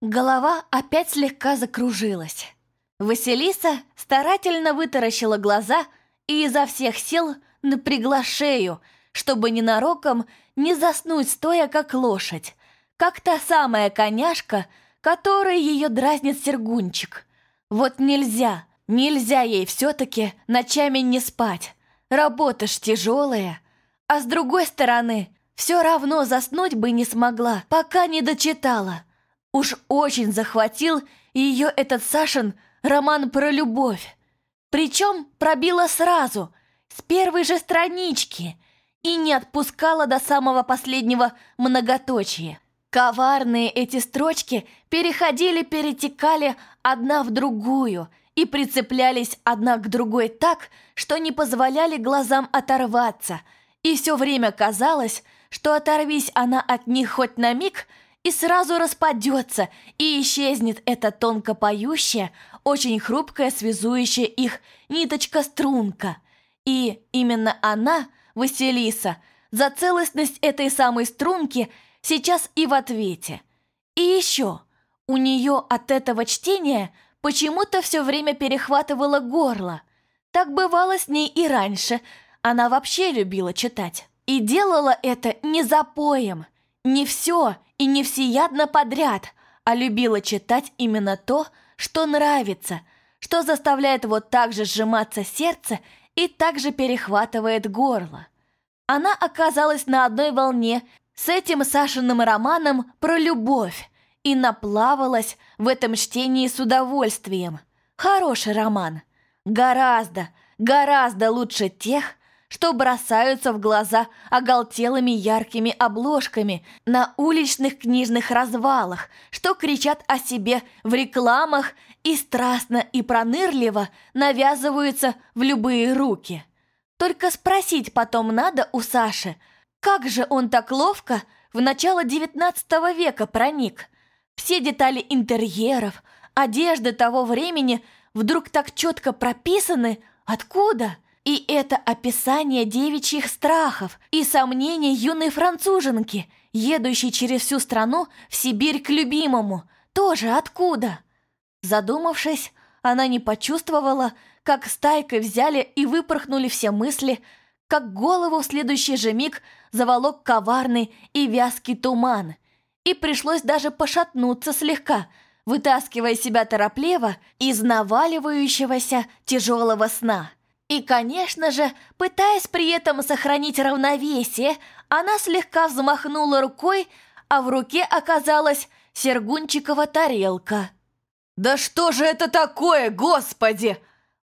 Голова опять слегка закружилась. Василиса старательно вытаращила глаза и изо всех сил напрягла шею, чтобы ненароком не заснуть стоя как лошадь, как та самая коняшка, которой ее дразнит Сергунчик. Вот нельзя, нельзя ей все-таки ночами не спать. Работа ж тяжелая. А с другой стороны, все равно заснуть бы не смогла, пока не дочитала. Уж очень захватил ее этот Сашин роман про любовь. Причем пробила сразу, с первой же странички, и не отпускала до самого последнего многоточия. Коварные эти строчки переходили-перетекали одна в другую и прицеплялись одна к другой так, что не позволяли глазам оторваться, и все время казалось, что оторвись она от них хоть на миг, и сразу распадется, и исчезнет эта тонко поющая, очень хрупкая, связующая их ниточка-струнка. И именно она, Василиса, за целостность этой самой струнки – сейчас и в ответе. И еще, у нее от этого чтения почему-то все время перехватывало горло. Так бывало с ней и раньше, она вообще любила читать. И делала это не запоем, не все и не всеядно подряд, а любила читать именно то, что нравится, что заставляет вот так же сжиматься сердце и так же перехватывает горло. Она оказалась на одной волне с этим Сашиным романом про любовь и наплавалась в этом чтении с удовольствием. Хороший роман. Гораздо, гораздо лучше тех, что бросаются в глаза оголтелыми яркими обложками на уличных книжных развалах, что кричат о себе в рекламах и страстно и пронырливо навязываются в любые руки. Только спросить потом надо у Саши – как же он так ловко в начало XIX века проник? Все детали интерьеров, одежды того времени вдруг так четко прописаны. Откуда? И это описание девичьих страхов и сомнений юной француженки, едущей через всю страну в Сибирь к любимому. Тоже откуда? Задумавшись, она не почувствовала, как стайкой взяли и выпорхнули все мысли, как голову в следующий же миг заволок коварный и вязкий туман, и пришлось даже пошатнуться слегка, вытаскивая себя торопливо из наваливающегося тяжелого сна. И, конечно же, пытаясь при этом сохранить равновесие, она слегка взмахнула рукой, а в руке оказалась сергунчикова тарелка. «Да что же это такое, господи!»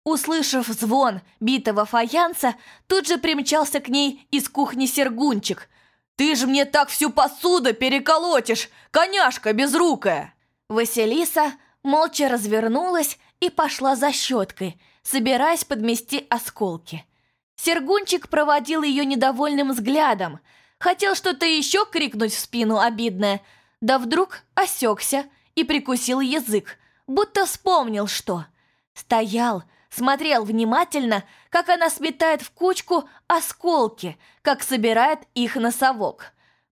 Услышав звон битого фаянса, тут же примчался к ней из кухни Сергунчик. «Ты же мне так всю посуду переколотишь, коняшка безрукая!» Василиса молча развернулась и пошла за щеткой, собираясь подмести осколки. Сергунчик проводил ее недовольным взглядом, хотел что-то еще крикнуть в спину обидное, да вдруг осекся и прикусил язык, будто вспомнил что. Стоял, смотрел внимательно, как она сметает в кучку осколки, как собирает их на совок.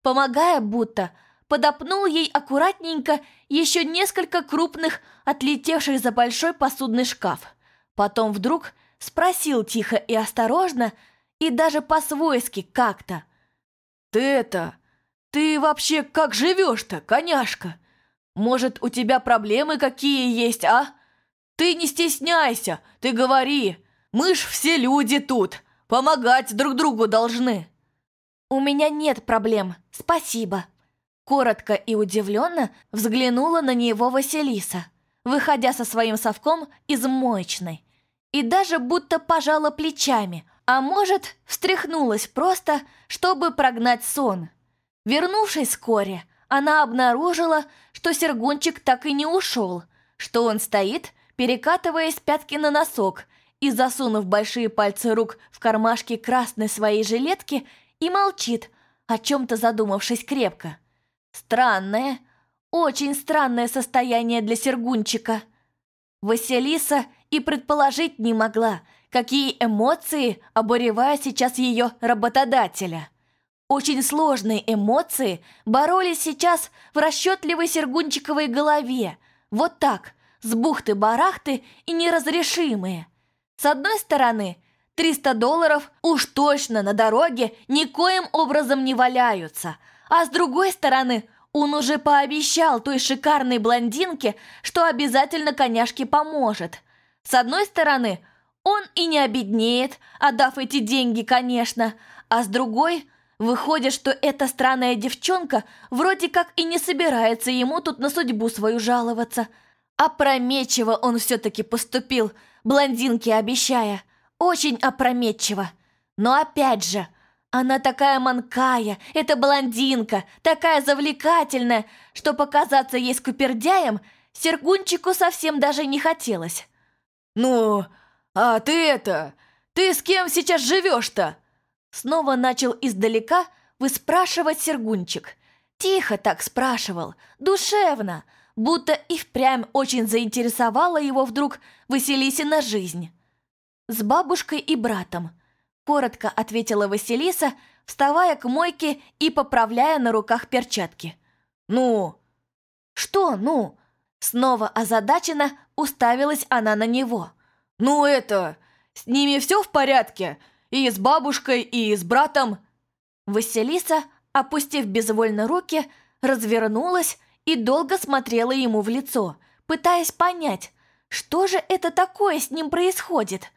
Помогая будто, подопнул ей аккуратненько еще несколько крупных, отлетевших за большой посудный шкаф. Потом вдруг спросил тихо и осторожно, и даже по-свойски как-то. «Ты это... Ты вообще как живешь-то, коняшка? Может, у тебя проблемы какие есть, а?» Ты не стесняйся, ты говори. Мы ж все люди тут, помогать друг другу должны. У меня нет проблем, спасибо. Коротко и удивленно взглянула на него Василиса, выходя со своим совком из моечной. И даже будто пожала плечами, а может, встряхнулась просто, чтобы прогнать сон. Вернувшись вскоре, она обнаружила, что Сергунчик так и не ушел, что он стоит перекатываясь пятки на носок и засунув большие пальцы рук в кармашки красной своей жилетки и молчит, о чем-то задумавшись крепко. Странное, очень странное состояние для Сергунчика. Василиса и предположить не могла, какие эмоции обуревая сейчас ее работодателя. Очень сложные эмоции боролись сейчас в расчетливой Сергунчиковой голове. Вот так, с бухты-барахты и неразрешимые. С одной стороны, 300 долларов уж точно на дороге никоим образом не валяются. А с другой стороны, он уже пообещал той шикарной блондинке, что обязательно коняшке поможет. С одной стороны, он и не обеднеет, отдав эти деньги, конечно, а с другой – Выходит, что эта странная девчонка вроде как и не собирается ему тут на судьбу свою жаловаться. Опрометчиво он все-таки поступил, блондинке обещая. Очень опрометчиво. Но опять же, она такая манкая, эта блондинка, такая завлекательная, что показаться ей скупердяем Сергунчику совсем даже не хотелось. «Ну, а ты это, ты с кем сейчас живешь-то?» Снова начал издалека выспрашивать Сергунчик. Тихо так спрашивал, душевно, будто и впрямь очень заинтересовала его вдруг Василисина жизнь. «С бабушкой и братом», — коротко ответила Василиса, вставая к мойке и поправляя на руках перчатки. «Ну?» «Что «ну?» Снова озадаченно уставилась она на него. «Ну это, с ними все в порядке? И с бабушкой, и с братом». Василиса, опустив безвольно руки, развернулась и долго смотрела ему в лицо, пытаясь понять, что же это такое с ним происходит.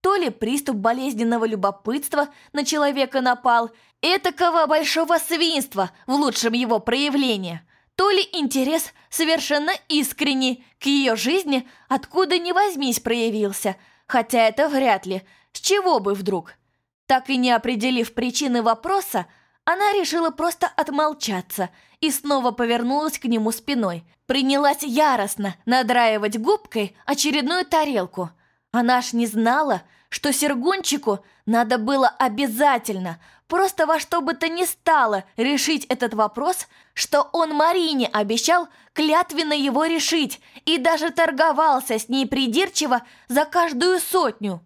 То ли приступ болезненного любопытства на человека напал, этакого большого свинства в лучшем его проявлении, то ли интерес совершенно искренний к ее жизни, откуда ни возьмись проявился, хотя это вряд ли, с чего бы вдруг? Так и не определив причины вопроса, она решила просто отмолчаться и снова повернулась к нему спиной. Принялась яростно надраивать губкой очередную тарелку. Она ж не знала, что Сергунчику надо было обязательно, просто во что бы то ни стало решить этот вопрос, что он Марине обещал клятвенно его решить и даже торговался с ней придирчиво за каждую сотню.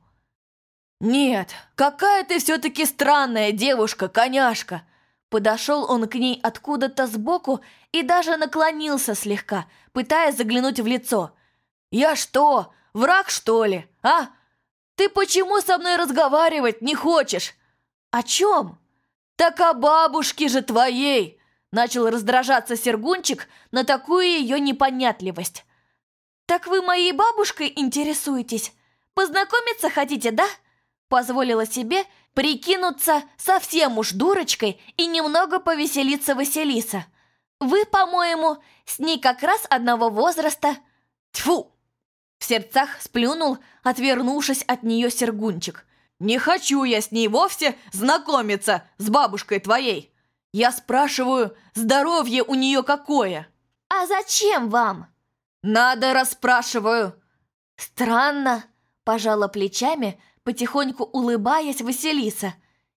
«Нет, какая ты все-таки странная девушка-коняшка!» Подошел он к ней откуда-то сбоку и даже наклонился слегка, пытаясь заглянуть в лицо. «Я что, враг, что ли, а? Ты почему со мной разговаривать не хочешь?» «О чем?» «Так о бабушке же твоей!» Начал раздражаться Сергунчик на такую ее непонятливость. «Так вы моей бабушкой интересуетесь? Познакомиться хотите, да?» Позволила себе прикинуться совсем уж дурочкой и немного повеселиться Василиса. Вы, по-моему, с ней как раз одного возраста. Тьфу! В сердцах сплюнул, отвернувшись от нее Сергунчик. «Не хочу я с ней вовсе знакомиться с бабушкой твоей. Я спрашиваю, здоровье у нее какое?» «А зачем вам?» «Надо, расспрашиваю». «Странно», – пожала плечами, потихоньку улыбаясь Василиса.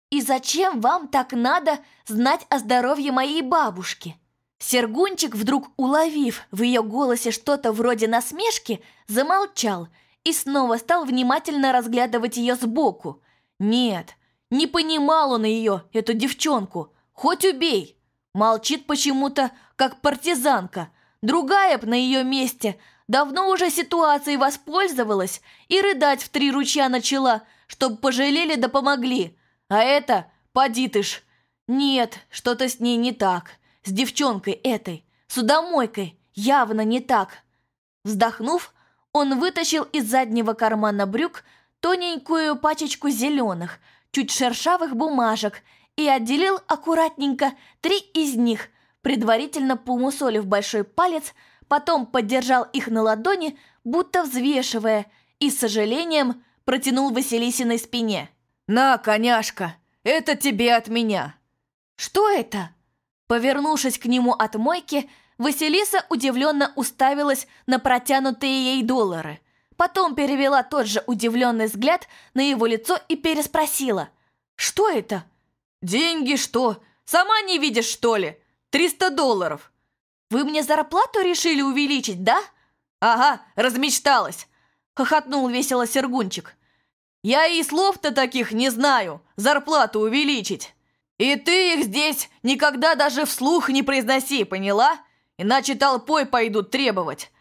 «И зачем вам так надо знать о здоровье моей бабушки?» Сергунчик, вдруг уловив в ее голосе что-то вроде насмешки, замолчал и снова стал внимательно разглядывать ее сбоку. Нет, не понимал он ее, эту девчонку, хоть убей. Молчит почему-то, как партизанка. Другая б на ее месте давно уже ситуацией воспользовалась и рыдать в три ручья начала, чтоб пожалели да помогли. А это, поди ты ж. Нет, что-то с ней не так. С девчонкой этой, судомойкой, явно не так. Вздохнув, он вытащил из заднего кармана брюк тоненькую пачечку зеленых, чуть шершавых бумажек и отделил аккуратненько три из них, предварительно помусолив большой палец – потом поддержал их на ладони, будто взвешивая, и с сожалением протянул Василисиной спине. «На, коняшка, это тебе от меня!» «Что это?» Повернувшись к нему от мойки, Василиса удивленно уставилась на протянутые ей доллары. Потом перевела тот же удивленный взгляд на его лицо и переспросила. «Что это?» «Деньги что? Сама не видишь, что ли? Триста долларов!» «Вы мне зарплату решили увеличить, да?» «Ага, размечталась!» — хохотнул весело Сергунчик. «Я и слов-то таких не знаю, зарплату увеличить!» И ты их здесь никогда даже вслух не произноси, поняла? Иначе толпой пойдут требовать.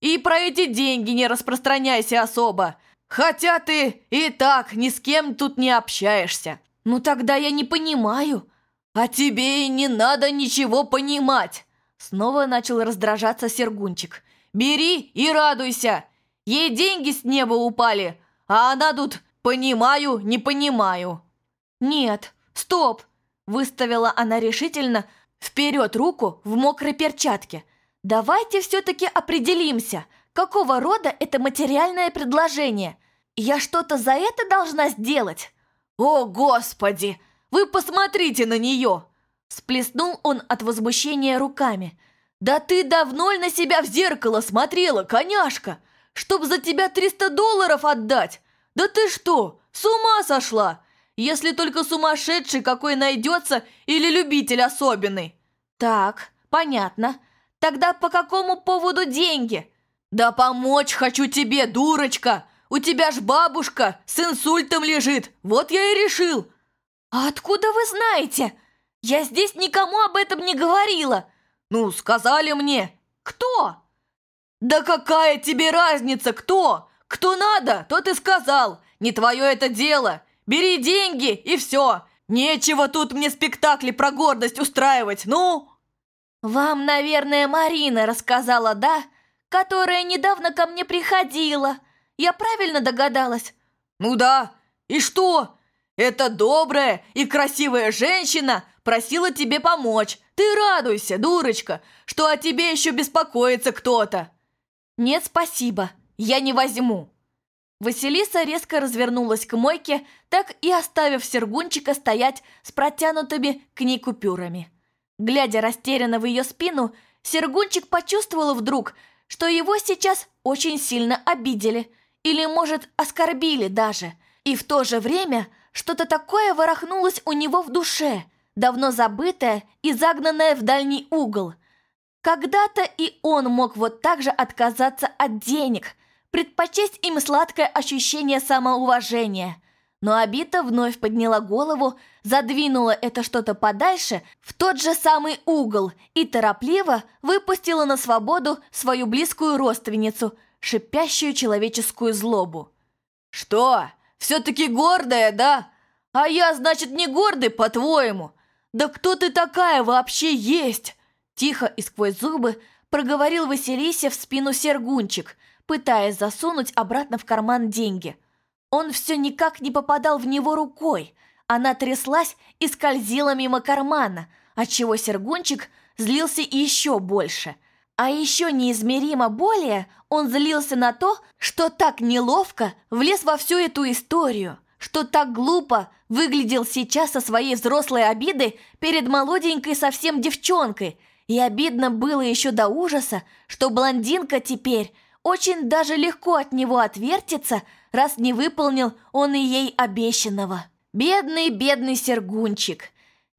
И про эти деньги не распространяйся особо. Хотя ты и так ни с кем тут не общаешься. Ну тогда я не понимаю. А тебе и не надо ничего понимать. Снова начал раздражаться Сергунчик. Бери и радуйся. Ей деньги с неба упали, а она тут «понимаю, не понимаю». «Нет, стоп!» Выставила она решительно вперед руку в мокрой перчатке. «Давайте все-таки определимся, какого рода это материальное предложение. Я что-то за это должна сделать?» «О, Господи! Вы посмотрите на нее!» Сплеснул он от возмущения руками. «Да ты давно ли на себя в зеркало смотрела, коняшка? Чтоб за тебя 300 долларов отдать? Да ты что, с ума сошла? Если только сумасшедший какой найдется или любитель особенный. Так, понятно. Тогда по какому поводу деньги? Да помочь хочу тебе, дурочка. У тебя ж бабушка с инсультом лежит. Вот я и решил. А откуда вы знаете? Я здесь никому об этом не говорила. Ну, сказали мне. Кто? Да какая тебе разница, кто? Кто надо, тот и сказал. Не твое это дело. Бери деньги и все. Нечего тут мне спектакли про гордость устраивать, ну!» «Вам, наверное, Марина рассказала, да? Которая недавно ко мне приходила. Я правильно догадалась?» «Ну да. И что? Эта добрая и красивая женщина просила тебе помочь. Ты радуйся, дурочка, что о тебе еще беспокоится кто-то». «Нет, спасибо. Я не возьму». Василиса резко развернулась к мойке, так и оставив Сергунчика стоять с протянутыми к ней купюрами. Глядя растерянно в ее спину, Сергунчик почувствовал вдруг, что его сейчас очень сильно обидели, или, может, оскорбили даже, и в то же время что-то такое ворохнулось у него в душе, давно забытое и загнанное в дальний угол. Когда-то и он мог вот так же отказаться от денег – предпочесть им сладкое ощущение самоуважения. Но Абита вновь подняла голову, задвинула это что-то подальше в тот же самый угол и торопливо выпустила на свободу свою близкую родственницу, шипящую человеческую злобу. «Что? Все-таки гордая, да? А я, значит, не гордый, по-твоему? Да кто ты такая вообще есть?» Тихо и сквозь зубы проговорил Василисе в спину Сергунчик – пытаясь засунуть обратно в карман деньги. Он все никак не попадал в него рукой. Она тряслась и скользила мимо кармана, отчего Сергунчик злился еще больше. А еще неизмеримо более он злился на то, что так неловко влез во всю эту историю, что так глупо выглядел сейчас со своей взрослой обидой перед молоденькой совсем девчонкой. И обидно было еще до ужаса, что блондинка теперь очень даже легко от него отвертиться, раз не выполнил он и ей обещанного. Бедный, бедный Сергунчик.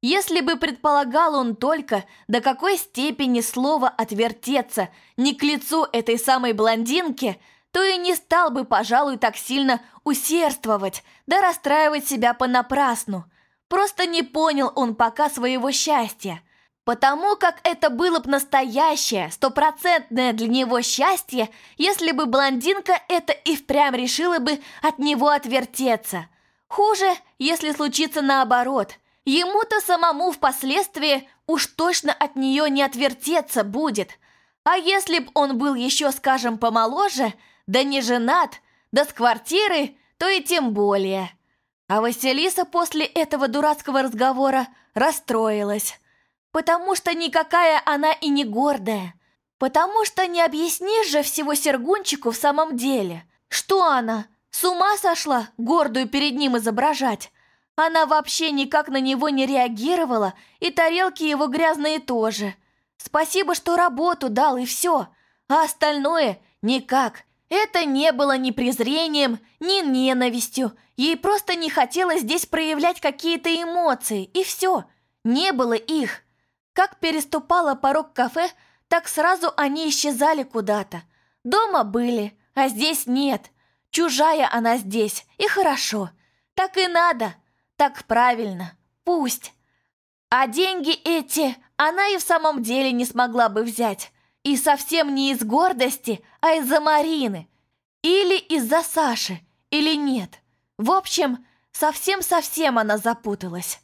Если бы предполагал он только, до какой степени слово «отвертеться» не к лицу этой самой блондинки, то и не стал бы, пожалуй, так сильно усердствовать, да расстраивать себя понапрасну. Просто не понял он пока своего счастья – Потому как это было бы настоящее, стопроцентное для него счастье, если бы блондинка это и впрямь решила бы от него отвертеться. Хуже, если случится наоборот. Ему-то самому впоследствии уж точно от нее не отвертеться будет. А если б он был еще, скажем, помоложе, да не женат, да с квартирой, то и тем более. А Василиса после этого дурацкого разговора расстроилась. Потому что никакая она и не гордая. Потому что не объяснишь же всего Сергунчику в самом деле. Что она, с ума сошла гордую перед ним изображать? Она вообще никак на него не реагировала, и тарелки его грязные тоже. Спасибо, что работу дал, и все. А остальное никак. Это не было ни презрением, ни ненавистью. Ей просто не хотелось здесь проявлять какие-то эмоции, и все. Не было их. Как переступала порог кафе, так сразу они исчезали куда-то. Дома были, а здесь нет. Чужая она здесь, и хорошо. Так и надо, так правильно, пусть. А деньги эти она и в самом деле не смогла бы взять. И совсем не из гордости, а из-за Марины. Или из-за Саши, или нет. В общем, совсем-совсем она запуталась.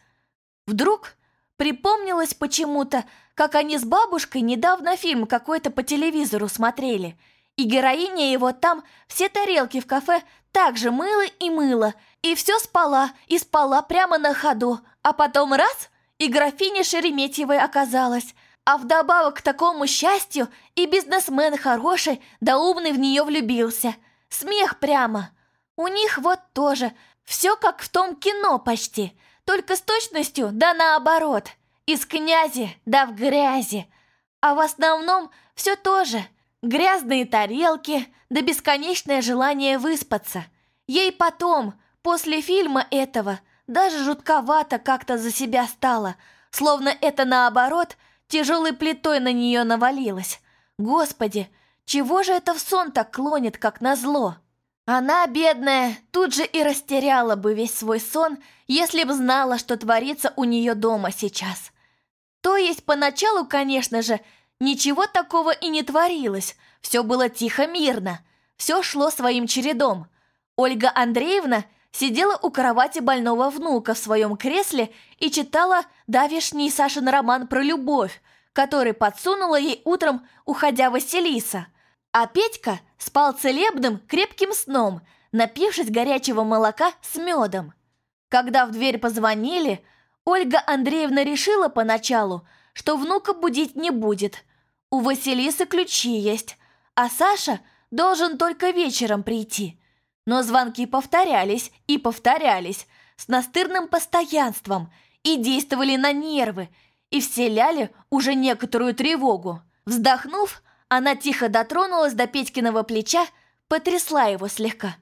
Вдруг припомнилось почему-то, как они с бабушкой недавно фильм какой-то по телевизору смотрели, и героиня его там все тарелки в кафе также мыла и мыла, и все спала, и спала прямо на ходу, а потом раз — и графиня Шереметьевой оказалась, а вдобавок к такому счастью и бизнесмен хороший, да умный в нее влюбился. Смех прямо. У них вот тоже, все как в том кино почти, только с точностью да наоборот. Из князи да в грязи. А в основном все тоже. Грязные тарелки да бесконечное желание выспаться. Ей потом, после фильма этого, даже жутковато как-то за себя стало, словно это наоборот тяжелой плитой на нее навалилось. Господи, чего же это в сон так клонит, как назло? Она, бедная, тут же и растеряла бы весь свой сон, если б знала, что творится у нее дома сейчас. То есть поначалу, конечно же, ничего такого и не творилось, все было тихо-мирно, все шло своим чередом. Ольга Андреевна сидела у кровати больного внука в своем кресле и читала давишний Сашин роман про любовь, который подсунула ей утром, уходя Василиса. А Петька спал целебным, крепким сном, напившись горячего молока с медом. Когда в дверь позвонили, Ольга Андреевна решила поначалу, что внука будить не будет. У Василисы ключи есть, а Саша должен только вечером прийти – но звонки повторялись и повторялись с настырным постоянством и действовали на нервы, и вселяли уже некоторую тревогу. Вздохнув, она тихо дотронулась до Петькиного плеча, потрясла его слегка.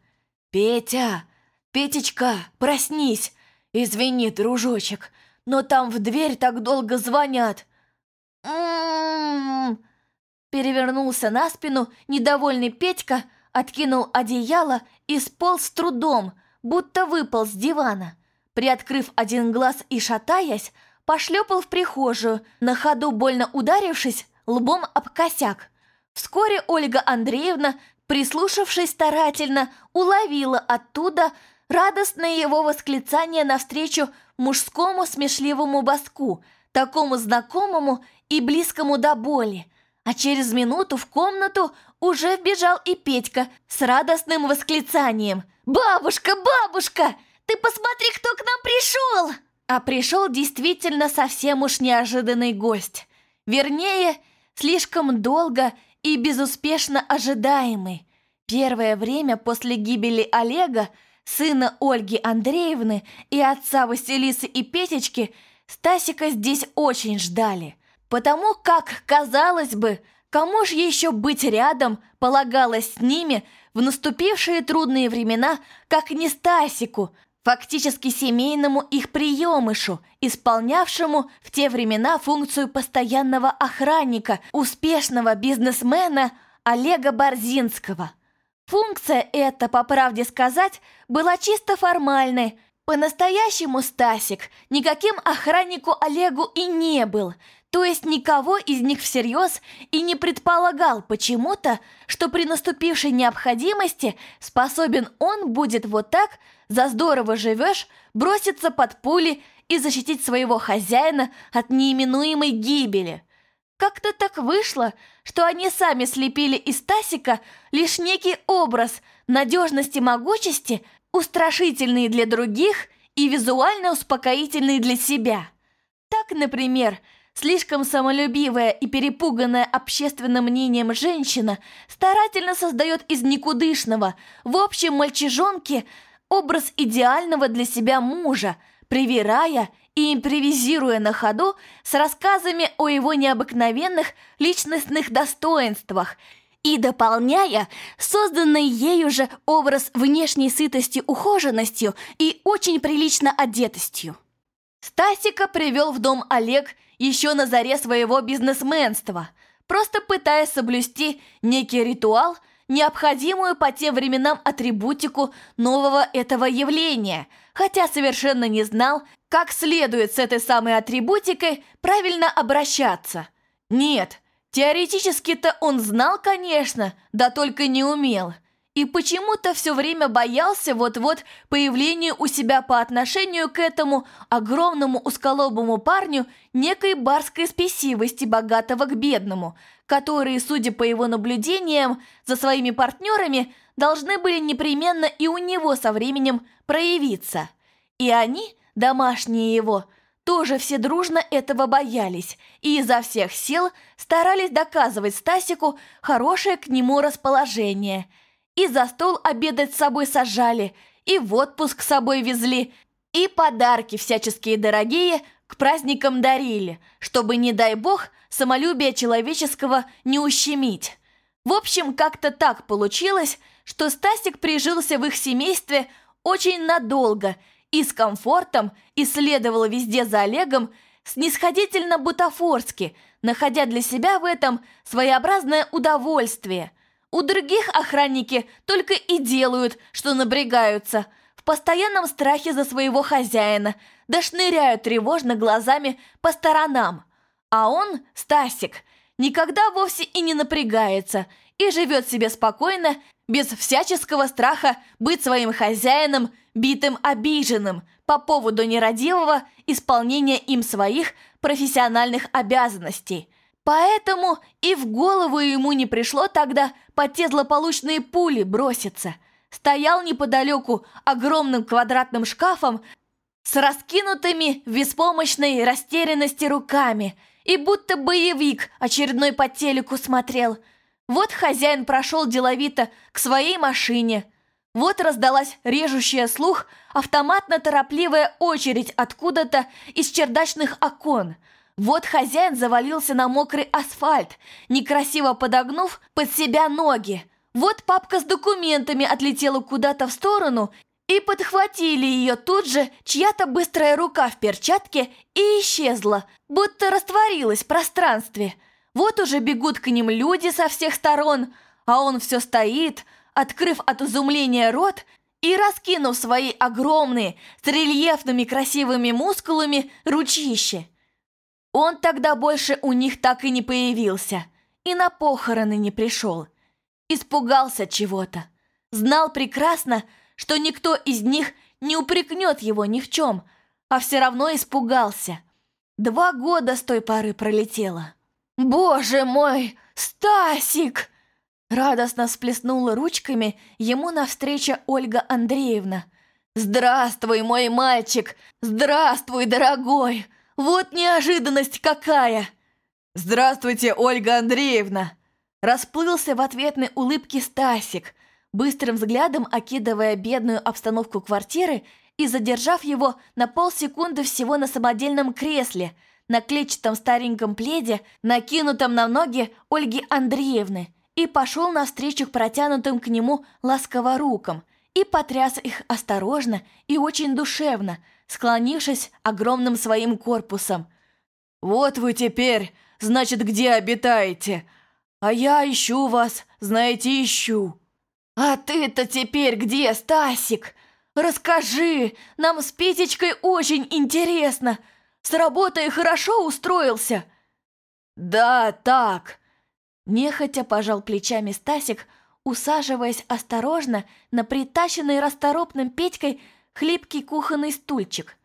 «Петя! Петечка, проснись! Извини, дружочек, но там в дверь так долго звонят!» Перевернулся на спину недовольный Петька, откинул одеяло и сполз с трудом, будто выпал с дивана. Приоткрыв один глаз и шатаясь, пошлепал в прихожую, на ходу больно ударившись лбом об косяк. Вскоре Ольга Андреевна, прислушавшись старательно, уловила оттуда радостное его восклицание навстречу мужскому смешливому баску, такому знакомому и близкому до боли. А через минуту в комнату уже вбежал и Петька с радостным восклицанием. «Бабушка, бабушка, ты посмотри, кто к нам пришел!» А пришел действительно совсем уж неожиданный гость. Вернее, слишком долго и безуспешно ожидаемый. Первое время после гибели Олега, сына Ольги Андреевны и отца Василисы и Петечки, Стасика здесь очень ждали. Потому как, казалось бы, Кому же еще быть рядом полагалось с ними в наступившие трудные времена, как не Стасику, фактически семейному их приемышу, исполнявшему в те времена функцию постоянного охранника, успешного бизнесмена Олега Борзинского. Функция эта, по правде сказать, была чисто формальной, по-настоящему Стасик никаким охраннику Олегу и не был, то есть никого из них всерьез и не предполагал почему-то, что при наступившей необходимости способен он будет вот так, за здорово живешь, броситься под пули и защитить своего хозяина от неименуемой гибели. Как-то так вышло, что они сами слепили из Стасика лишь некий образ надежности могучести, устрашительный для других и визуально успокоительный для себя. Так, например, слишком самолюбивая и перепуганная общественным мнением женщина старательно создает из никудышного, в общем мальчижонке, образ идеального для себя мужа, привирая и импровизируя на ходу с рассказами о его необыкновенных личностных достоинствах – и дополняя созданный ею же образ внешней сытости ухоженностью и очень прилично одетостью. Стасика привел в дом Олег еще на заре своего бизнесменства, просто пытаясь соблюсти некий ритуал, необходимую по тем временам атрибутику нового этого явления, хотя совершенно не знал, как следует с этой самой атрибутикой правильно обращаться. Нет, теоретически-то он знал, конечно, да только не умел. И почему-то все время боялся вот-вот появления у себя по отношению к этому огромному узколобому парню некой барской спесивости богатого к бедному, которые, судя по его наблюдениям за своими партнерами, должны были непременно и у него со временем проявиться. И они, домашние его, тоже все дружно этого боялись и изо всех сил старались доказывать Стасику хорошее к нему расположение. И за стол обедать с собой сажали, и в отпуск с собой везли, и подарки всяческие дорогие к праздникам дарили, чтобы, не дай бог, самолюбие человеческого не ущемить. В общем, как-то так получилось, что Стасик прижился в их семействе очень надолго и с комфортом исследовал везде за Олегом снисходительно-бутафорски, находя для себя в этом своеобразное удовольствие. У других охранники только и делают, что набрегаются, в постоянном страхе за своего хозяина, да шныряют тревожно глазами по сторонам. А он, Стасик, никогда вовсе и не напрягается и живет себе спокойно без всяческого страха быть своим хозяином, битым обиженным по поводу нерадивого исполнения им своих профессиональных обязанностей. Поэтому и в голову ему не пришло тогда под те злополучные пули броситься. Стоял неподалеку огромным квадратным шкафом с раскинутыми в беспомощной растерянности руками и будто боевик очередной по телеку смотрел – вот хозяин прошел деловито к своей машине. Вот раздалась режущая слух автоматно-торопливая очередь откуда-то из чердачных окон. Вот хозяин завалился на мокрый асфальт, некрасиво подогнув под себя ноги. Вот папка с документами отлетела куда-то в сторону, и подхватили ее тут же чья-то быстрая рука в перчатке и исчезла, будто растворилась в пространстве – вот уже бегут к ним люди со всех сторон, а он все стоит, открыв от изумления рот и раскинув свои огромные, с рельефными красивыми мускулами ручищи. Он тогда больше у них так и не появился, и на похороны не пришел. Испугался чего-то. Знал прекрасно, что никто из них не упрекнет его ни в чем, а все равно испугался. Два года с той поры пролетело. «Боже мой, Стасик!» Радостно всплеснула ручками ему навстречу Ольга Андреевна. «Здравствуй, мой мальчик! Здравствуй, дорогой! Вот неожиданность какая!» «Здравствуйте, Ольга Андреевна!» Расплылся в ответной улыбке Стасик, быстрым взглядом окидывая бедную обстановку квартиры и задержав его на полсекунды всего на самодельном кресле – на клетчатом стареньком пледе, накинутом на ноги Ольги Андреевны, и пошел навстречу к протянутым к нему ласково рукам и потряс их осторожно и очень душевно, склонившись огромным своим корпусом. «Вот вы теперь, значит, где обитаете? А я ищу вас, знаете, ищу». «А ты-то теперь где, Стасик? Расскажи, нам с Петечкой очень интересно, с работой хорошо устроился?» «Да, так!» Нехотя пожал плечами Стасик, усаживаясь осторожно на притащенный расторопным Петькой хлипкий кухонный стульчик.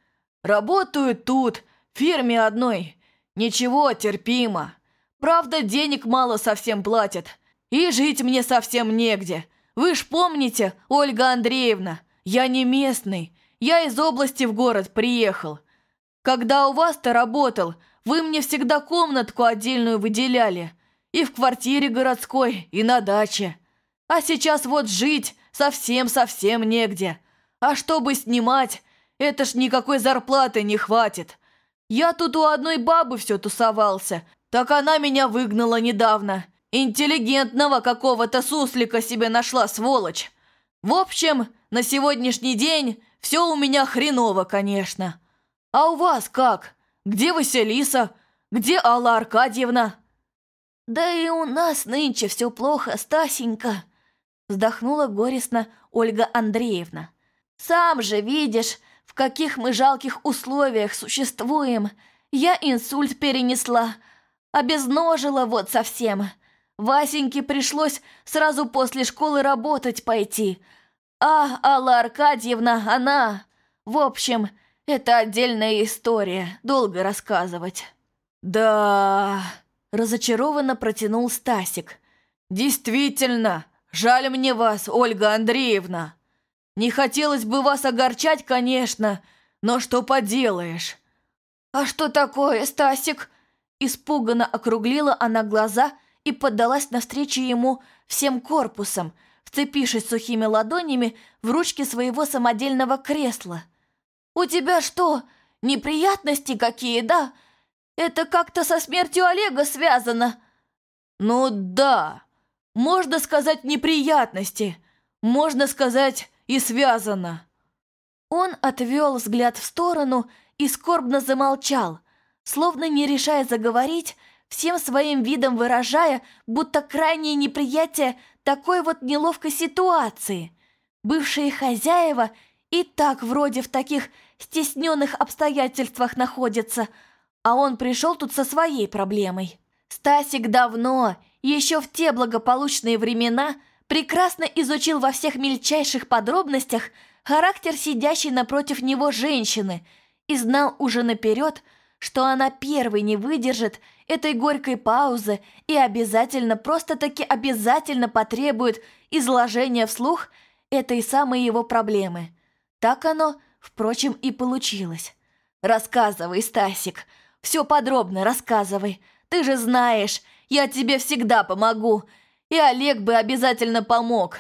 «Работаю тут, в фирме одной. Ничего, терпимо. Правда, денег мало совсем платят. И жить мне совсем негде. Вы ж помните, Ольга Андреевна, я не местный. Я из области в город приехал. Когда у вас-то работал, вы мне всегда комнатку отдельную выделяли. И в квартире городской, и на даче. А сейчас вот жить совсем-совсем негде. А чтобы снимать, это ж никакой зарплаты не хватит. Я тут у одной бабы все тусовался, так она меня выгнала недавно. Интеллигентного какого-то суслика себе нашла, сволочь. В общем, на сегодняшний день все у меня хреново, конечно. «А у вас как? Где Василиса? Где Алла Аркадьевна?» «Да и у нас нынче все плохо, Стасенька», вздохнула горестно Ольга Андреевна. «Сам же видишь, в каких мы жалких условиях существуем. Я инсульт перенесла, обезножила вот совсем. Васеньке пришлось сразу после школы работать пойти. А Алла Аркадьевна, она... В общем, это отдельная история, долго рассказывать. «Да...» – разочарованно протянул Стасик. «Действительно, жаль мне вас, Ольга Андреевна. Не хотелось бы вас огорчать, конечно, но что поделаешь?» «А что такое, Стасик?» Испуганно округлила она глаза и поддалась навстречу ему всем корпусом, вцепившись сухими ладонями в ручки своего самодельного кресла. «У тебя что, неприятности какие, да? Это как-то со смертью Олега связано?» «Ну да, можно сказать неприятности, можно сказать и связано». Он отвел взгляд в сторону и скорбно замолчал, словно не решая заговорить, всем своим видом выражая, будто крайнее неприятие такой вот неловкой ситуации. Бывшие хозяева и так вроде в таких стесненных обстоятельствах находятся, а он пришел тут со своей проблемой. Стасик давно, еще в те благополучные времена, прекрасно изучил во всех мельчайших подробностях характер сидящей напротив него женщины и знал уже наперед, что она первой не выдержит этой горькой паузы и обязательно, просто-таки обязательно потребует изложения вслух этой самой его проблемы. Так оно, впрочем, и получилось. «Рассказывай, Стасик, все подробно рассказывай. Ты же знаешь, я тебе всегда помогу, и Олег бы обязательно помог».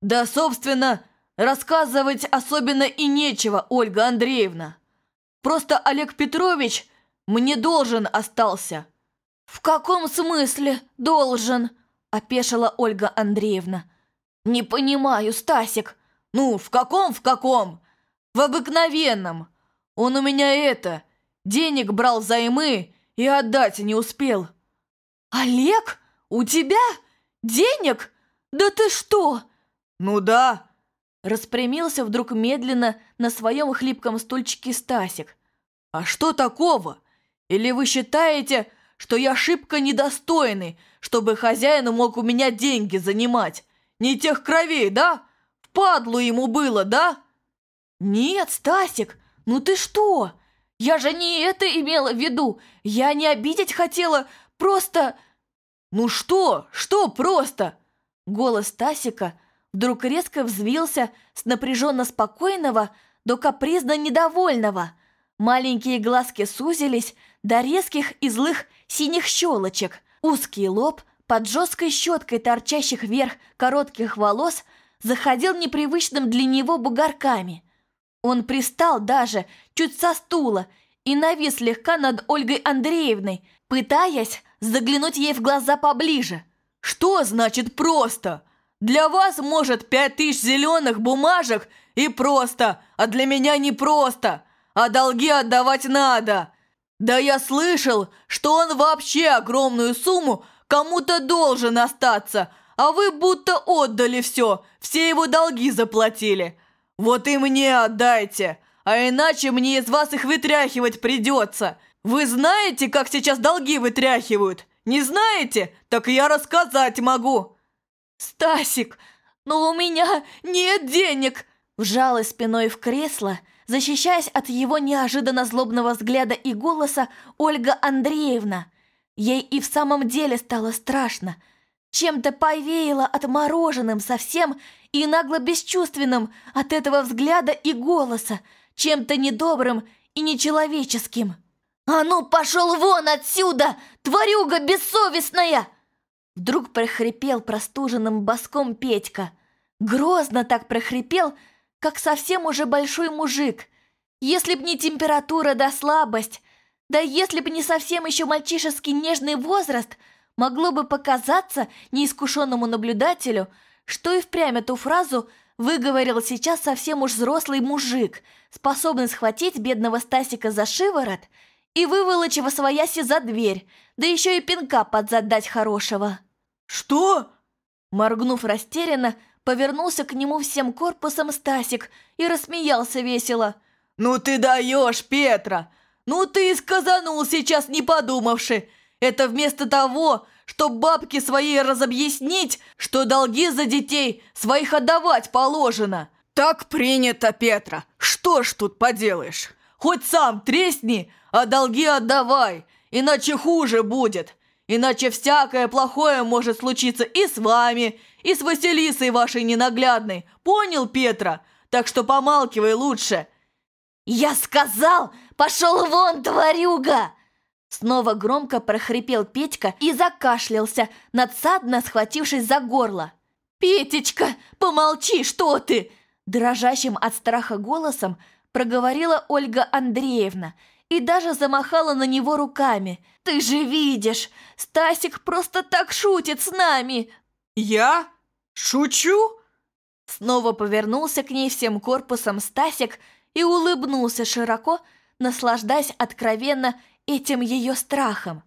«Да, собственно, рассказывать особенно и нечего, Ольга Андреевна. Просто Олег Петрович мне должен остался». «В каком смысле должен?» – опешила Ольга Андреевна. «Не понимаю, Стасик». «Ну, в каком, в каком? В обыкновенном. Он у меня это, денег брал займы и отдать не успел». «Олег? У тебя? Денег? Да ты что?» «Ну да». Распрямился вдруг медленно на своем хлипком стульчике Стасик. «А что такого? Или вы считаете, что я шибко недостойный, чтобы хозяин мог у меня деньги занимать? Не тех кровей, да? Впадлу ему было, да?» «Нет, Стасик, ну ты что? Я же не это имела в виду. Я не обидеть хотела, просто...» «Ну что? Что просто?» Голос Стасика вдруг резко взвился с напряженно спокойного до капризно недовольного. Маленькие глазки сузились до резких и злых синих щелочек. Узкий лоб под жесткой щеткой торчащих вверх коротких волос заходил непривычным для него бугорками. Он пристал даже чуть со стула и навис слегка над Ольгой Андреевной, пытаясь заглянуть ей в глаза поближе. «Что значит просто? Для вас, может, пять тысяч зеленых бумажек и просто, а для меня не просто, а долги отдавать надо. Да я слышал, что он вообще огромную сумму кому-то должен остаться, а вы будто отдали все, все его долги заплатили. Вот и мне отдайте, а иначе мне из вас их вытряхивать придется. Вы знаете, как сейчас долги вытряхивают? Не знаете? Так я рассказать могу. Стасик, но у меня нет денег. Вжалась спиной в кресло, защищаясь от его неожиданно злобного взгляда и голоса Ольга Андреевна. Ей и в самом деле стало страшно. Чем-то повеяло отмороженным совсем и нагло бесчувственным от этого взгляда и голоса, чем-то недобрым и нечеловеческим. «А ну, пошел вон отсюда, тварюга бессовестная!» Вдруг прохрипел простуженным боском Петька. Грозно так прохрипел, как совсем уже большой мужик. Если б не температура да слабость, да если б не совсем еще мальчишеский нежный возраст, могло бы показаться неискушенному наблюдателю, что и впрямь эту фразу выговорил сейчас совсем уж взрослый мужик, способный схватить бедного Стасика за шиворот и выволочь его свояси за дверь, да еще и пинка подзадать хорошего. «Что? Моргнув растерянно, повернулся к нему всем корпусом Стасик и рассмеялся весело. «Ну ты даешь, Петра! Ну ты и сказанул сейчас, не подумавши! Это вместо того, чтоб бабке своей разобъяснить, что долги за детей своих отдавать положено!» «Так принято, Петра! Что ж тут поделаешь? Хоть сам тресни, а долги отдавай, иначе хуже будет!» Иначе всякое плохое может случиться и с вами, и с Василисой вашей ненаглядной. Понял, Петра? Так что помалкивай лучше». «Я сказал, пошел вон, тварюга!» Снова громко прохрипел Петька и закашлялся, надсадно схватившись за горло. «Петечка, помолчи, что ты!» Дрожащим от страха голосом проговорила Ольга Андреевна – и даже замахала на него руками. «Ты же видишь, Стасик просто так шутит с нами!» «Я? Шучу?» Снова повернулся к ней всем корпусом Стасик и улыбнулся широко, наслаждаясь откровенно этим ее страхом.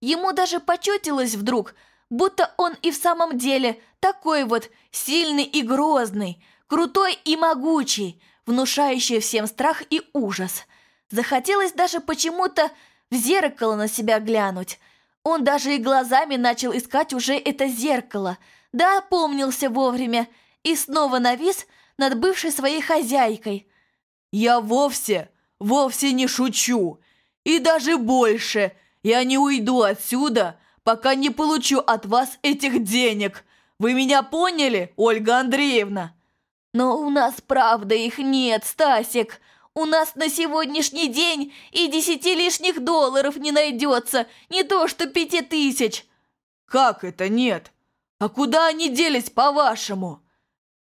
Ему даже почутилось вдруг, будто он и в самом деле такой вот сильный и грозный, крутой и могучий, внушающий всем страх и ужас. Захотелось даже почему-то в зеркало на себя глянуть. Он даже и глазами начал искать уже это зеркало. Да, опомнился вовремя и снова навис над бывшей своей хозяйкой. «Я вовсе, вовсе не шучу. И даже больше. Я не уйду отсюда, пока не получу от вас этих денег. Вы меня поняли, Ольга Андреевна?» «Но у нас правда их нет, Стасик. У нас на сегодняшний день и десяти лишних долларов не найдется, не то что пяти тысяч». «Как это нет? А куда они делись, по-вашему?»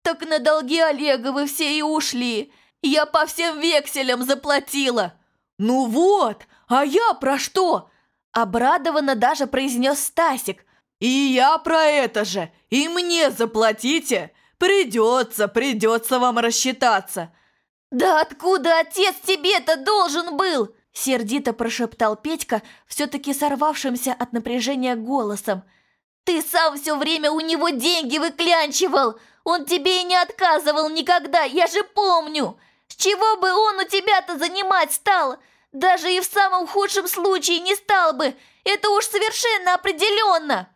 «Так на долги Олеговы все и ушли. Я по всем векселям заплатила». «Ну вот, а я про что?» Обрадованно даже произнес Стасик. «И я про это же, и мне заплатите. Придется, придется вам рассчитаться. «Да откуда отец тебе-то должен был?» Сердито прошептал Петька, все-таки сорвавшимся от напряжения голосом. «Ты сам все время у него деньги выклянчивал! Он тебе и не отказывал никогда, я же помню! С чего бы он у тебя-то занимать стал? Даже и в самом худшем случае не стал бы! Это уж совершенно определенно!»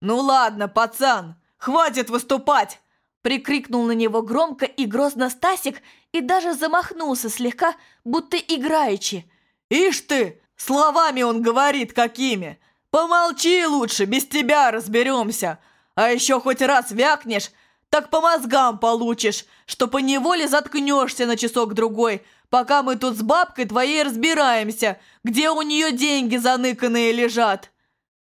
«Ну ладно, пацан, хватит выступать!» Прикрикнул на него громко и грозно Стасик и даже замахнулся слегка, будто играючи. «Ишь ты, словами он говорит какими! Помолчи лучше, без тебя разберемся! А еще хоть раз вякнешь, так по мозгам получишь, что по неволе заткнешься на часок-другой, пока мы тут с бабкой твоей разбираемся, где у нее деньги заныканные лежат!»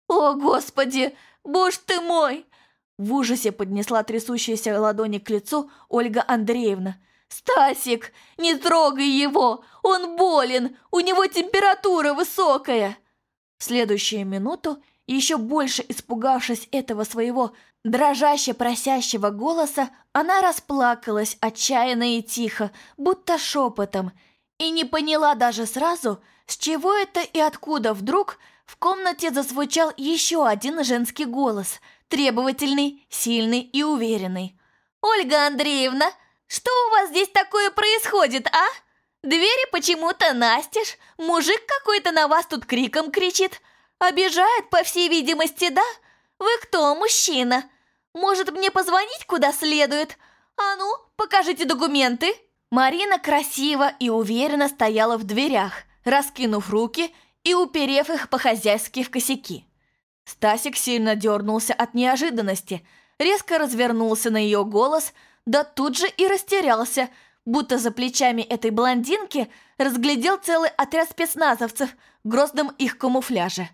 «О, Господи! Боже ты мой!» В ужасе поднесла трясущиеся ладони к лицу Ольга Андреевна. «Стасик, не трогай его! Он болен! У него температура высокая!» В следующую минуту, еще больше испугавшись этого своего дрожаще просящего голоса, она расплакалась отчаянно и тихо, будто шепотом, и не поняла даже сразу, с чего это и откуда вдруг в комнате зазвучал еще один женский голос – требовательный, сильный и уверенный. «Ольга Андреевна, что у вас здесь такое происходит, а? Двери почему-то настежь, мужик какой-то на вас тут криком кричит. Обижает, по всей видимости, да? Вы кто, мужчина? Может, мне позвонить куда следует? А ну, покажите документы». Марина красиво и уверенно стояла в дверях, раскинув руки и уперев их по-хозяйски в косяки. Стасик сильно дернулся от неожиданности, резко развернулся на ее голос, да тут же и растерялся, будто за плечами этой блондинки разглядел целый отряд спецназовцев в грозном их камуфляже.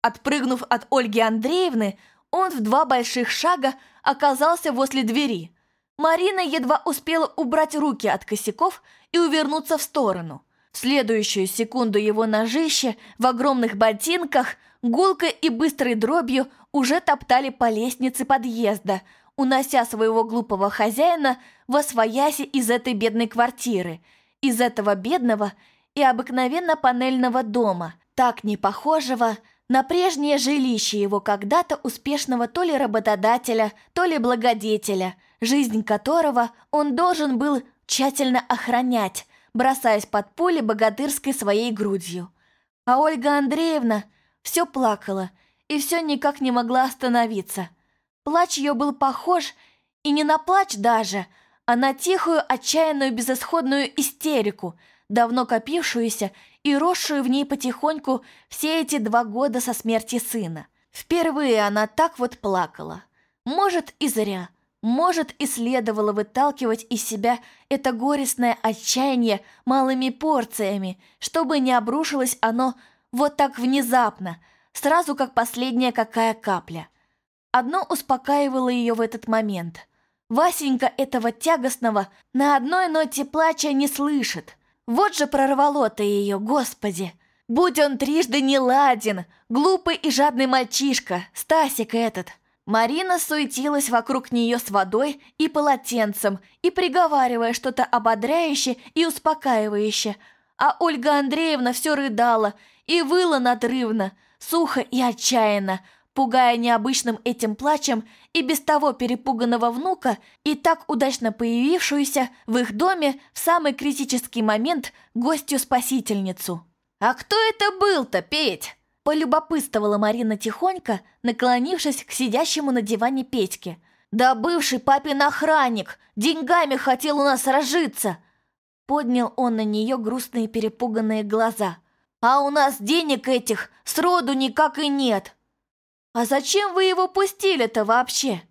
Отпрыгнув от Ольги Андреевны, он в два больших шага оказался возле двери. Марина едва успела убрать руки от косяков и увернуться в сторону. Следующую секунду его ножище в огромных ботинках – гулко и быстрой дробью уже топтали по лестнице подъезда, унося своего глупого хозяина во свояси из этой бедной квартиры, из этого бедного и обыкновенно панельного дома, так не похожего на прежнее жилище его когда-то успешного то ли работодателя, то ли благодетеля, жизнь которого он должен был тщательно охранять, бросаясь под пули богатырской своей грудью. А Ольга Андреевна все плакала и все никак не могла остановиться. Плач ее был похож и не на плач даже, а на тихую, отчаянную, безысходную истерику, давно копившуюся и росшую в ней потихоньку все эти два года со смерти сына. Впервые она так вот плакала. Может, и зря. Может, и следовало выталкивать из себя это горестное отчаяние малыми порциями, чтобы не обрушилось оно вот так внезапно, сразу как последняя какая капля. Одно успокаивало ее в этот момент. Васенька этого тягостного на одной ноте плача не слышит. Вот же прорвало-то ее, господи! Будь он трижды не ладен, глупый и жадный мальчишка, Стасик этот – Марина суетилась вокруг нее с водой и полотенцем и приговаривая что-то ободряющее и успокаивающее, а Ольга Андреевна все рыдала и выла надрывно, сухо и отчаянно, пугая необычным этим плачем и без того перепуганного внука и так удачно появившуюся в их доме в самый критический момент гостью-спасительницу. «А кто это был-то, Петь?» Полюбопытствовала Марина тихонько, наклонившись к сидящему на диване Петьке. «Да бывший папин охранник! Деньгами хотел у нас разжиться!» Поднял он на нее грустные перепуганные глаза. «А у нас денег этих сроду никак и нет!» «А зачем вы его пустили-то вообще?»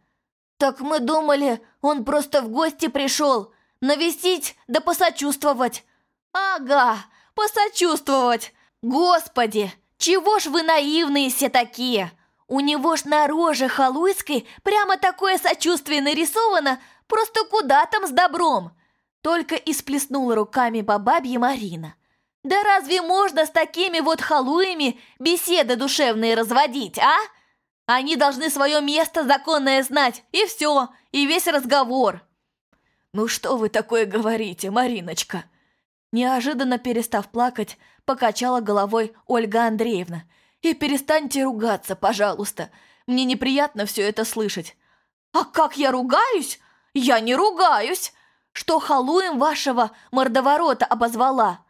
«Так мы думали, он просто в гости пришел, навестить да посочувствовать!» «Ага, посочувствовать! Господи!» Чего ж вы наивные все такие? У него ж на роже Халуйской прямо такое сочувствие нарисовано, просто куда там с добром? Только и сплеснула руками по бабье Марина. Да разве можно с такими вот халуями беседы душевные разводить, а? Они должны свое место законное знать, и все, и весь разговор. Ну что вы такое говорите, Мариночка? Неожиданно перестав плакать, покачала головой Ольга Андреевна. «И перестаньте ругаться, пожалуйста. Мне неприятно все это слышать». «А как я ругаюсь? Я не ругаюсь! Что халуем вашего мордоворота обозвала?»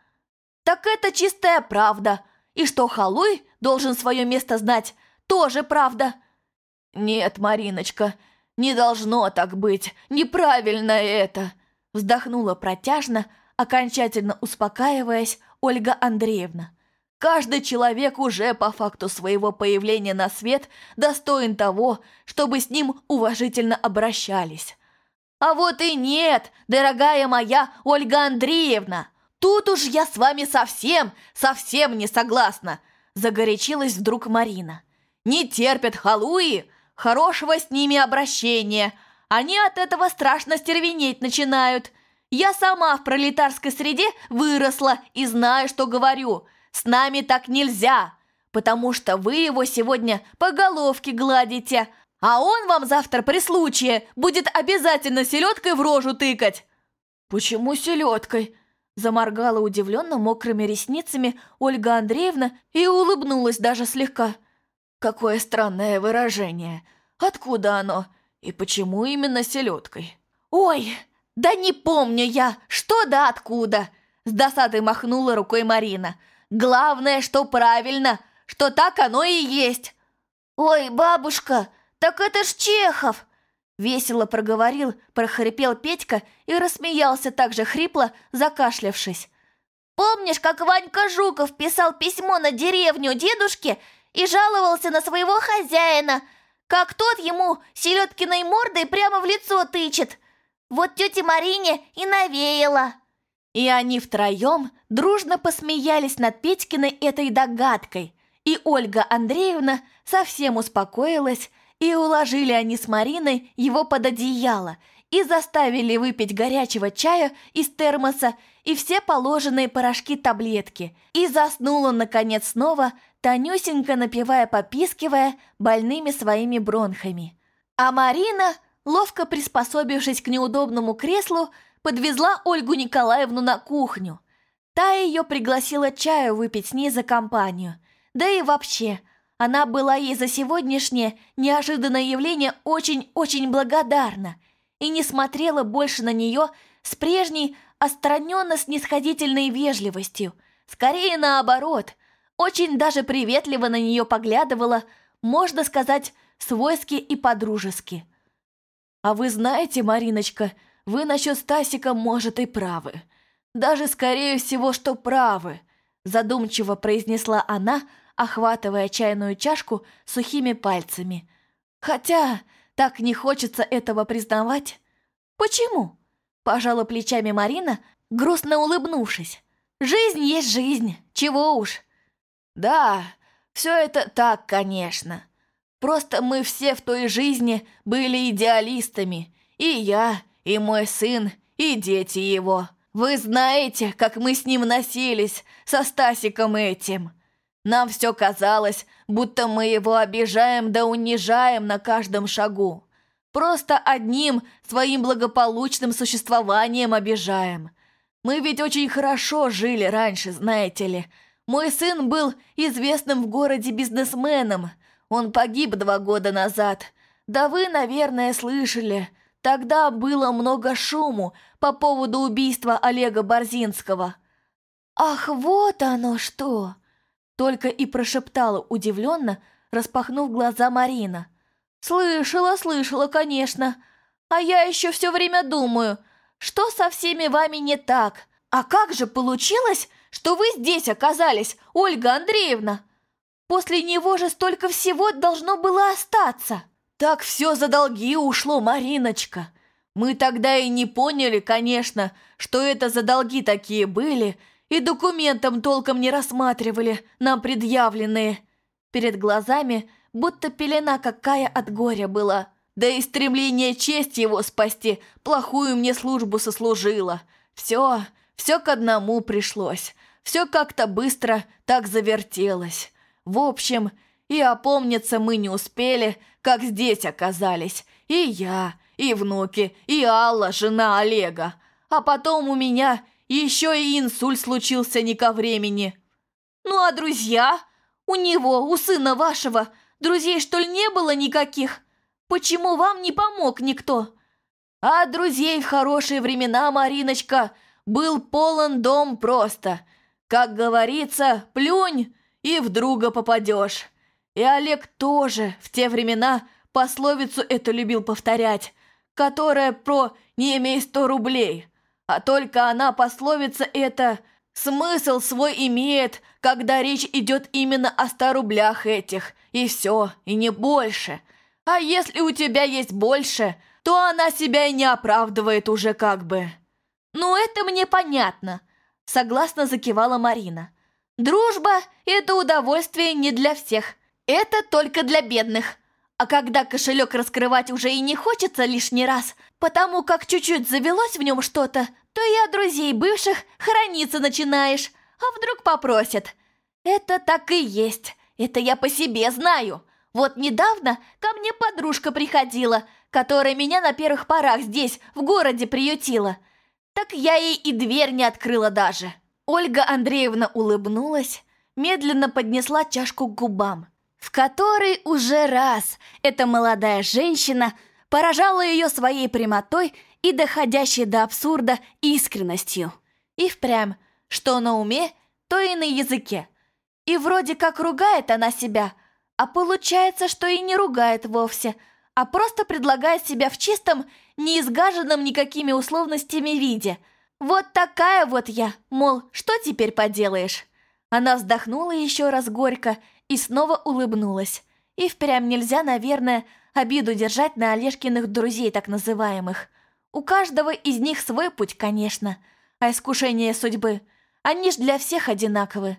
«Так это чистая правда. И что халуй должен свое место знать, тоже правда». «Нет, Мариночка, не должно так быть. Неправильно это!» Вздохнула протяжно, окончательно успокаиваясь Ольга Андреевна. Каждый человек уже по факту своего появления на свет достоин того, чтобы с ним уважительно обращались. А вот и нет, дорогая моя Ольга Андреевна, тут уж я с вами совсем, совсем не согласна, загорячилась вдруг Марина. Не терпят халуи, хорошего с ними обращения, они от этого страшно стервенеть начинают – я сама в пролетарской среде выросла и знаю, что говорю. С нами так нельзя, потому что вы его сегодня по головке гладите, а он вам завтра при случае будет обязательно селедкой в рожу тыкать». «Почему селедкой?» Заморгала удивленно мокрыми ресницами Ольга Андреевна и улыбнулась даже слегка. «Какое странное выражение! Откуда оно? И почему именно селедкой?» «Ой!» «Да не помню я, что да откуда!» С досадой махнула рукой Марина. «Главное, что правильно, что так оно и есть!» «Ой, бабушка, так это ж Чехов!» Весело проговорил, прохрипел Петька и рассмеялся так же хрипло, закашлявшись. «Помнишь, как Ванька Жуков писал письмо на деревню дедушке и жаловался на своего хозяина, как тот ему селедкиной мордой прямо в лицо тычет?» Вот тете Марине и навеяло!» И они втроем дружно посмеялись над Петькиной этой догадкой, и Ольга Андреевна совсем успокоилась, и уложили они с Мариной его под одеяло, и заставили выпить горячего чая из термоса и все положенные порошки-таблетки, и заснула, наконец, снова, тонюсенько напевая-попискивая больными своими бронхами. А Марина ловко приспособившись к неудобному креслу, подвезла Ольгу Николаевну на кухню. Та ее пригласила чаю выпить с ней за компанию. Да и вообще, Она была ей за сегодняшнее неожиданное явление очень-очень благодарна и не смотрела больше на нее с прежней отстраненно-снисходительной вежливостью. Скорее наоборот, очень даже приветливо на нее поглядывала, можно сказать, свойски и подружески. «А вы знаете, Мариночка, вы насчет Стасика, может, и правы. Даже, скорее всего, что правы», задумчиво произнесла она, охватывая чайную чашку сухими пальцами. «Хотя так не хочется этого признавать». «Почему?» – пожала плечами Марина, грустно улыбнувшись. «Жизнь есть жизнь, чего уж». «Да, все это так, конечно. Просто мы все в той жизни были идеалистами. И я, и мой сын, и дети его. Вы знаете, как мы с ним носились, со Стасиком этим. Нам все казалось, будто мы его обижаем да унижаем на каждом шагу. Просто одним своим благополучным существованием обижаем. Мы ведь очень хорошо жили раньше, знаете ли. Мой сын был известным в городе бизнесменом. Он погиб два года назад. Да вы, наверное, слышали. Тогда было много шуму по поводу убийства Олега Борзинского. «Ах, вот оно что!» Только и прошептала удивленно, распахнув глаза Марина. «Слышала, слышала, конечно. А я еще все время думаю, что со всеми вами не так? А как же получилось, что вы здесь оказались, Ольга Андреевна? После него же столько всего должно было остаться». «Так все за долги ушло, Мариночка. Мы тогда и не поняли, конечно, что это за долги такие были, и документом толком не рассматривали, нам предъявленные. Перед глазами будто пелена какая от горя была. Да и стремление честь его спасти плохую мне службу сослужило. Все, все к одному пришлось. Все как-то быстро так завертелось. В общем, и опомниться мы не успели, как здесь оказались. И я, и внуки, и Алла, жена Олега. А потом у меня еще и инсульт случился не ко времени. Ну а друзья? У него, у сына вашего, друзей что ли не было никаких? Почему вам не помог никто? А друзей в хорошие времена, Мариночка, был полон дом просто. Как говорится, плюнь и в друга попадешь. И Олег тоже в те времена пословицу эту любил повторять, которая про «не имей сто рублей», а только она, пословица эта, смысл свой имеет, когда речь идет именно о ста рублях этих, и все, и не больше. А если у тебя есть больше, то она себя и не оправдывает уже как бы. «Ну, это мне понятно», — согласно закивала Марина. «Дружба — это удовольствие не для всех. Это только для бедных. А когда кошелек раскрывать уже и не хочется лишний раз, потому как чуть-чуть завелось в нем что-то, то и от друзей бывших храниться начинаешь, а вдруг попросят. Это так и есть, это я по себе знаю. Вот недавно ко мне подружка приходила, которая меня на первых порах здесь, в городе, приютила. Так я ей и дверь не открыла даже. Ольга Андреевна улыбнулась, медленно поднесла чашку к губам в которой уже раз эта молодая женщина поражала ее своей прямотой и доходящей до абсурда искренностью. И впрямь, что на уме, то и на языке. И вроде как ругает она себя, а получается, что и не ругает вовсе, а просто предлагает себя в чистом, неизгаженном никакими условностями виде. Вот такая вот я, мол, что теперь поделаешь? Она вздохнула еще раз горько и снова улыбнулась. И впрямь нельзя, наверное, обиду держать на Олежкиных друзей так называемых. У каждого из них свой путь, конечно, а искушение судьбы, они ж для всех одинаковы.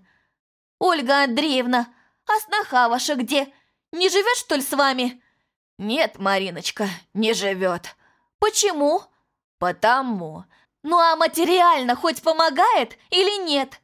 «Ольга Андреевна, а сноха ваша где? Не живет, что ли, с вами?» «Нет, Мариночка, не живет». «Почему?» «Потому». «Ну а материально хоть помогает или нет?»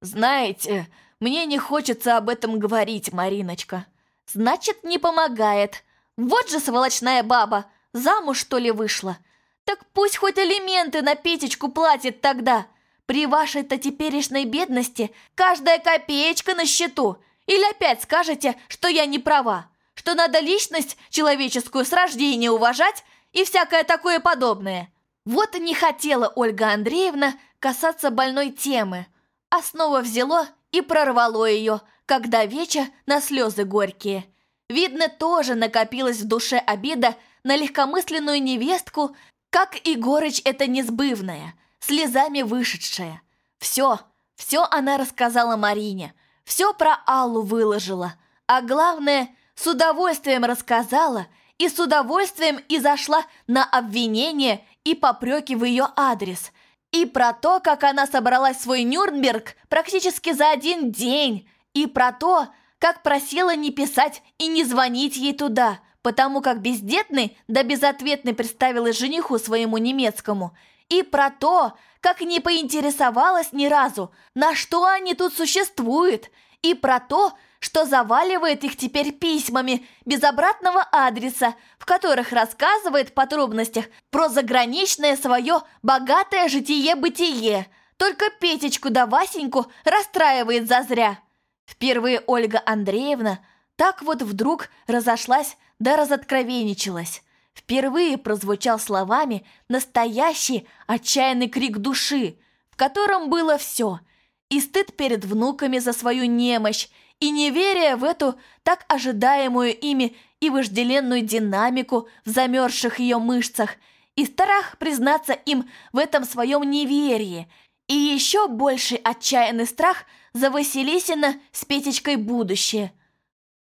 «Знаете, мне не хочется об этом говорить, Мариночка. Значит, не помогает. Вот же сволочная баба. Замуж, что ли, вышла? Так пусть хоть элементы на Петечку платит тогда. При вашей-то теперешней бедности каждая копеечка на счету. Или опять скажете, что я не права, что надо личность человеческую с рождения уважать и всякое такое подобное? Вот и не хотела Ольга Андреевна касаться больной темы, а снова взяло и прорвало ее, когда веча на слезы горькие. Видно, тоже накопилась в душе обида на легкомысленную невестку, как и горечь эта несбывная, слезами вышедшая. Все, все она рассказала Марине, все про Аллу выложила, а главное, с удовольствием рассказала и с удовольствием изошла на обвинение и попреки в ее адрес, и про то, как она собралась в свой Нюрнберг практически за один день, и про то, как просила не писать и не звонить ей туда, потому как бездетный да безответный представилась жениху своему немецкому, и про то, как не поинтересовалась ни разу, на что они тут существуют, и про то, что заваливает их теперь письмами без обратного адреса, в которых рассказывает в подробностях про заграничное свое богатое житие-бытие, только Петечку да Васеньку расстраивает зазря. Впервые Ольга Андреевна так вот вдруг разошлась да разоткровенничалась. Впервые прозвучал словами настоящий отчаянный крик души, в котором было все – и стыд перед внуками за свою немощь, и неверие в эту так ожидаемую ими и вожделенную динамику в замерзших ее мышцах, и страх признаться им в этом своем неверии, и еще больший отчаянный страх за Василисина с Петечкой будущее.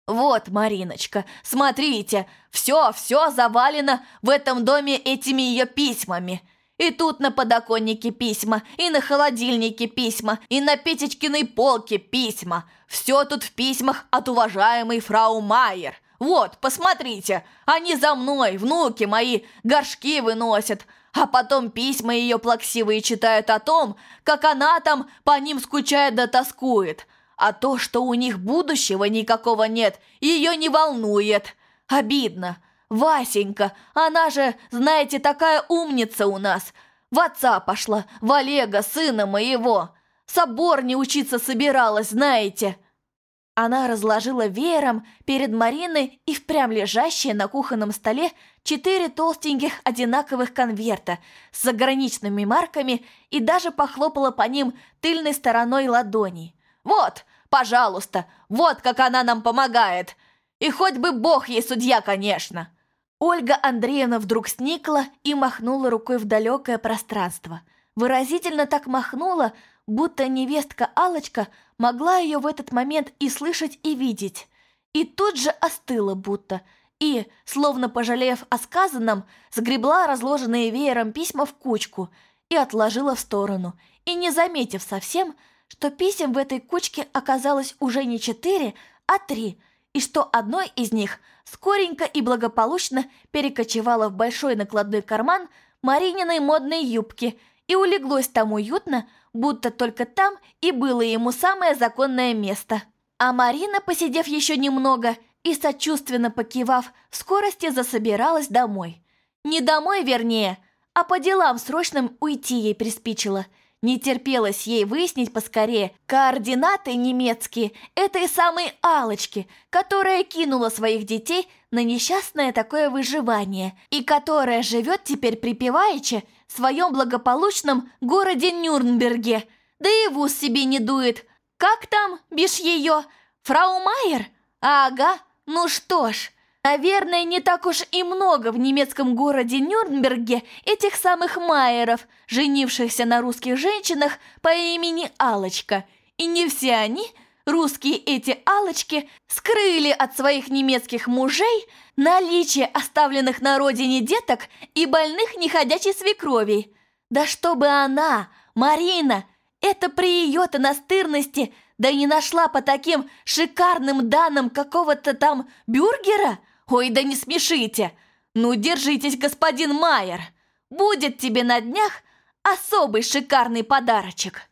«Вот, Мариночка, смотрите, все-все завалено в этом доме этими ее письмами», и тут на подоконнике письма, и на холодильнике письма, и на Петечкиной полке письма. Все тут в письмах от уважаемой фрау Майер. Вот, посмотрите, они за мной, внуки мои, горшки выносят, а потом письма ее плаксивые читают о том, как она там по ним скучает да тоскует. А то, что у них будущего никакого нет, ее не волнует. Обидно. Васенька, она же, знаете, такая умница у нас. В отца пошла, в Олега, сына моего. Собор не учиться собиралась, знаете». Она разложила веером перед Мариной и впрямь лежащие на кухонном столе четыре толстеньких одинаковых конверта с заграничными марками и даже похлопала по ним тыльной стороной ладони. «Вот, пожалуйста, вот как она нам помогает! И хоть бы бог ей судья, конечно!» Ольга Андреевна вдруг сникла и махнула рукой в далекое пространство. Выразительно так махнула, будто невестка алочка могла ее в этот момент и слышать, и видеть. И тут же остыла будто, и, словно пожалев о сказанном, сгребла разложенные веером письма в кучку и отложила в сторону, и не заметив совсем, что писем в этой кучке оказалось уже не четыре, а три – и что одной из них скоренько и благополучно перекочевало в большой накладной карман Марининой модной юбки и улеглось там уютно, будто только там и было ему самое законное место. А Марина, посидев еще немного и сочувственно покивав, в скорости засобиралась домой. Не домой, вернее, а по делам срочным уйти ей приспичило – не терпелось ей выяснить поскорее координаты немецкие этой самой алочки которая кинула своих детей на несчастное такое выживание и которая живет теперь припеваючи в своем благополучном городе Нюрнберге, да и в ус себе не дует. Как там, бишь ее? Фрау Майер? Ага, ну что ж... Наверное, не так уж и много в немецком городе Нюрнберге этих самых Майеров, женившихся на русских женщинах по имени Алочка. И не все они, русские эти Алочки, скрыли от своих немецких мужей наличие оставленных на родине деток и больных неходячей свекровей. Да чтобы она, Марина, это при ее-то настырности, да не нашла по таким шикарным данным какого-то там бюргера – «Ой, да не смешите! Ну, держитесь, господин Майер! Будет тебе на днях особый шикарный подарочек!»